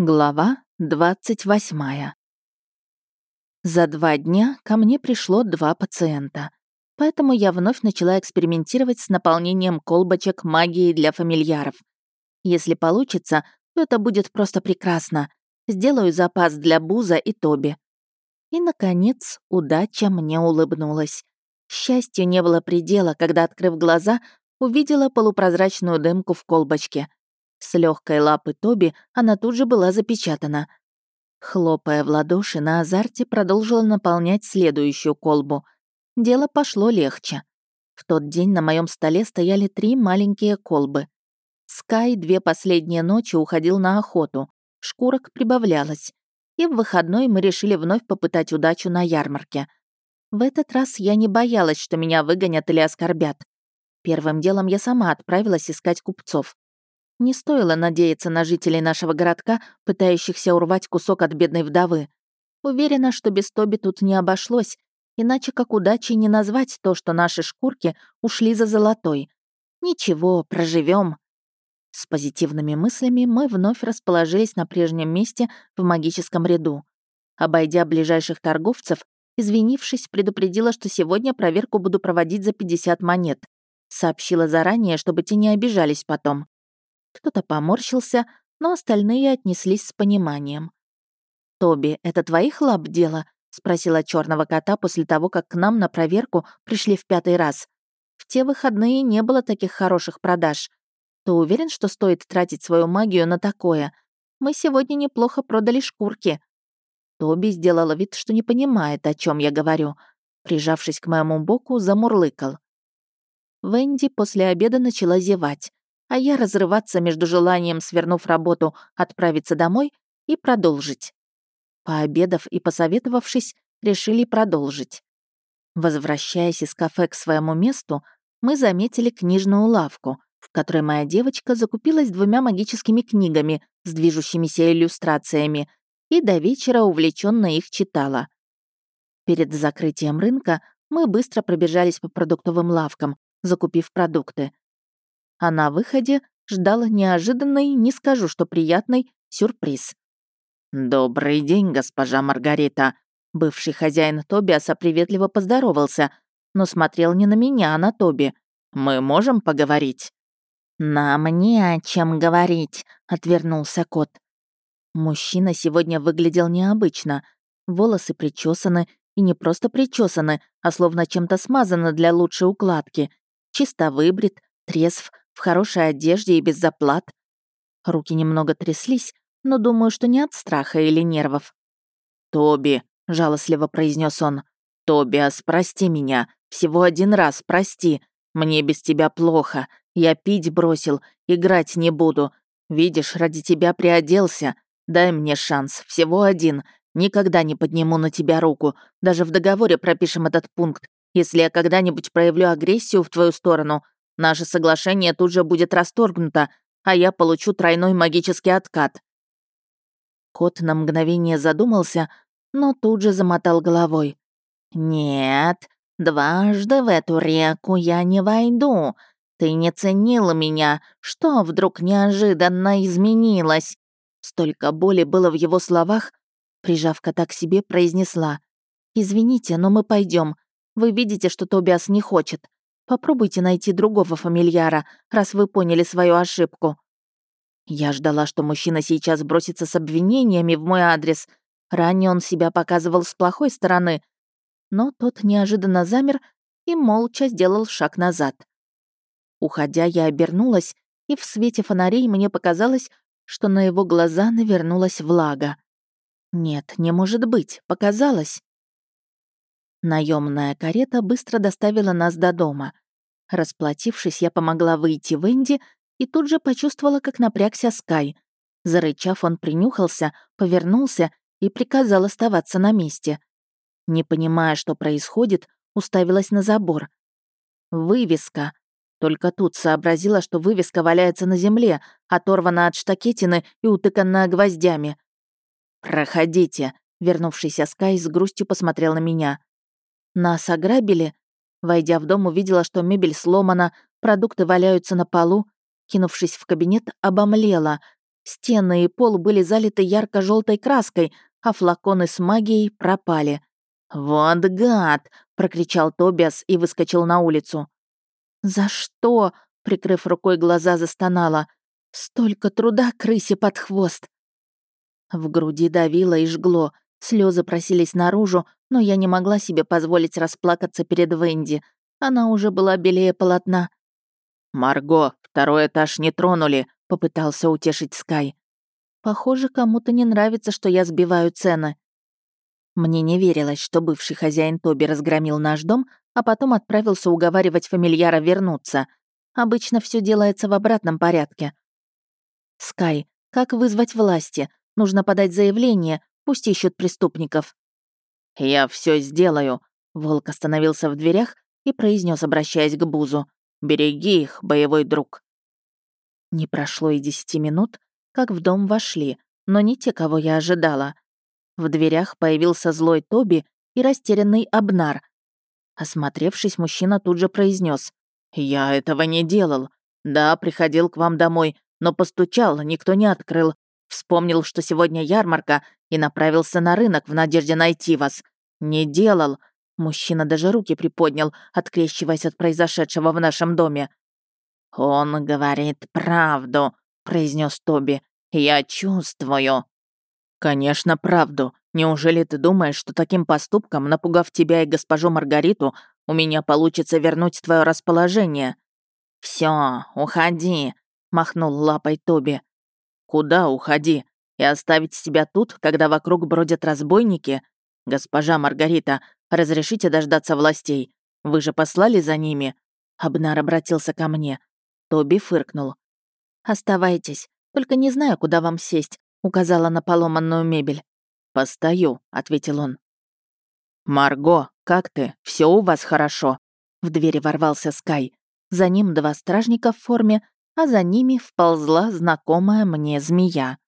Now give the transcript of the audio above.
Глава 28. За два дня ко мне пришло два пациента, поэтому я вновь начала экспериментировать с наполнением колбочек магией для фамильяров. Если получится, то это будет просто прекрасно. Сделаю запас для Буза и Тоби. И, наконец, удача мне улыбнулась. Счастью не было предела, когда, открыв глаза, увидела полупрозрачную дымку в колбочке — с легкой лапы Тоби она тут же была запечатана. Хлопая в ладоши, на азарте продолжила наполнять следующую колбу. Дело пошло легче. В тот день на моем столе стояли три маленькие колбы. Скай две последние ночи уходил на охоту, шкурок прибавлялось. И в выходной мы решили вновь попытать удачу на ярмарке. В этот раз я не боялась, что меня выгонят или оскорбят. Первым делом я сама отправилась искать купцов. Не стоило надеяться на жителей нашего городка, пытающихся урвать кусок от бедной вдовы. Уверена, что без Тоби тут не обошлось, иначе как удачей не назвать то, что наши шкурки ушли за золотой. Ничего, проживем. С позитивными мыслями мы вновь расположились на прежнем месте в магическом ряду. Обойдя ближайших торговцев, извинившись, предупредила, что сегодня проверку буду проводить за 50 монет. Сообщила заранее, чтобы те не обижались потом. Кто-то поморщился, но остальные отнеслись с пониманием. «Тоби, это твоих лап дело?» — спросила черного кота после того, как к нам на проверку пришли в пятый раз. «В те выходные не было таких хороших продаж. Ты уверен, что стоит тратить свою магию на такое? Мы сегодня неплохо продали шкурки». Тоби сделала вид, что не понимает, о чем я говорю. Прижавшись к моему боку, замурлыкал. Венди после обеда начала зевать а я разрываться между желанием, свернув работу, отправиться домой и продолжить. Пообедав и посоветовавшись, решили продолжить. Возвращаясь из кафе к своему месту, мы заметили книжную лавку, в которой моя девочка закупилась двумя магическими книгами с движущимися иллюстрациями и до вечера увлеченно их читала. Перед закрытием рынка мы быстро пробежались по продуктовым лавкам, закупив продукты а на выходе ждала неожиданный, не скажу, что приятный, сюрприз. «Добрый день, госпожа Маргарита!» Бывший хозяин Тобиаса приветливо поздоровался, но смотрел не на меня, а на Тоби. «Мы можем поговорить?» «Нам не о чем говорить», — отвернулся кот. Мужчина сегодня выглядел необычно. Волосы причесаны, и не просто причесаны, а словно чем-то смазаны для лучшей укладки. Чисто выбрит, трезв, в хорошей одежде и без заплат. Руки немного тряслись, но думаю, что не от страха или нервов. «Тоби», — жалостливо произнес он, — «Тобиас, прости меня. Всего один раз, прости. Мне без тебя плохо. Я пить бросил, играть не буду. Видишь, ради тебя приоделся. Дай мне шанс, всего один. Никогда не подниму на тебя руку. Даже в договоре пропишем этот пункт. Если я когда-нибудь проявлю агрессию в твою сторону, Наше соглашение тут же будет расторгнуто, а я получу тройной магический откат». Кот на мгновение задумался, но тут же замотал головой. «Нет, дважды в эту реку я не войду. Ты не ценила меня. Что вдруг неожиданно изменилось?» Столько боли было в его словах, прижав кота к себе, произнесла. «Извините, но мы пойдем. Вы видите, что Тобиас не хочет. Попробуйте найти другого фамильяра, раз вы поняли свою ошибку». Я ждала, что мужчина сейчас бросится с обвинениями в мой адрес. Ранее он себя показывал с плохой стороны. Но тот неожиданно замер и молча сделал шаг назад. Уходя, я обернулась, и в свете фонарей мне показалось, что на его глаза навернулась влага. Нет, не может быть, показалось. Наемная карета быстро доставила нас до дома. Расплатившись, я помогла выйти Венди и тут же почувствовала, как напрягся Скай. Зарычав, он принюхался, повернулся и приказал оставаться на месте. Не понимая, что происходит, уставилась на забор. Вывеска. Только тут сообразила, что вывеска валяется на земле, оторвана от штакетины и утыканная гвоздями. «Проходите», — вернувшийся Скай с грустью посмотрел на меня. Нас ограбили. Войдя в дом, увидела, что мебель сломана, продукты валяются на полу. Кинувшись в кабинет, обомлела. Стены и пол были залиты ярко желтой краской, а флаконы с магией пропали. «Вот гад!» — прокричал Тобиас и выскочил на улицу. «За что?» — прикрыв рукой глаза, застонала. «Столько труда крысе под хвост!» В груди давило и жгло, слезы просились наружу, но я не могла себе позволить расплакаться перед Венди. Она уже была белее полотна. «Марго, второй этаж не тронули», — попытался утешить Скай. «Похоже, кому-то не нравится, что я сбиваю цены». Мне не верилось, что бывший хозяин Тоби разгромил наш дом, а потом отправился уговаривать фамильяра вернуться. Обычно все делается в обратном порядке. «Скай, как вызвать власти? Нужно подать заявление, пусть ищут преступников». «Я все сделаю», — волк остановился в дверях и произнес, обращаясь к Бузу. «Береги их, боевой друг». Не прошло и десяти минут, как в дом вошли, но не те, кого я ожидала. В дверях появился злой Тоби и растерянный Абнар. Осмотревшись, мужчина тут же произнес: «Я этого не делал. Да, приходил к вам домой, но постучал, никто не открыл. Вспомнил, что сегодня ярмарка, и направился на рынок в надежде найти вас. Не делал». Мужчина даже руки приподнял, открещиваясь от произошедшего в нашем доме. «Он говорит правду», — произнес Тоби. «Я чувствую». «Конечно, правду. Неужели ты думаешь, что таким поступком, напугав тебя и госпожу Маргариту, у меня получится вернуть твое расположение?» Все, уходи», — махнул лапой Тоби. «Куда уходи? И оставить себя тут, когда вокруг бродят разбойники? Госпожа Маргарита, разрешите дождаться властей? Вы же послали за ними?» Абнар обратился ко мне. Тоби фыркнул. «Оставайтесь, только не знаю, куда вам сесть», — указала на поломанную мебель. «Постою», — ответил он. «Марго, как ты? Все у вас хорошо?» В двери ворвался Скай. За ним два стражника в форме, а за ними вползла знакомая мне змея.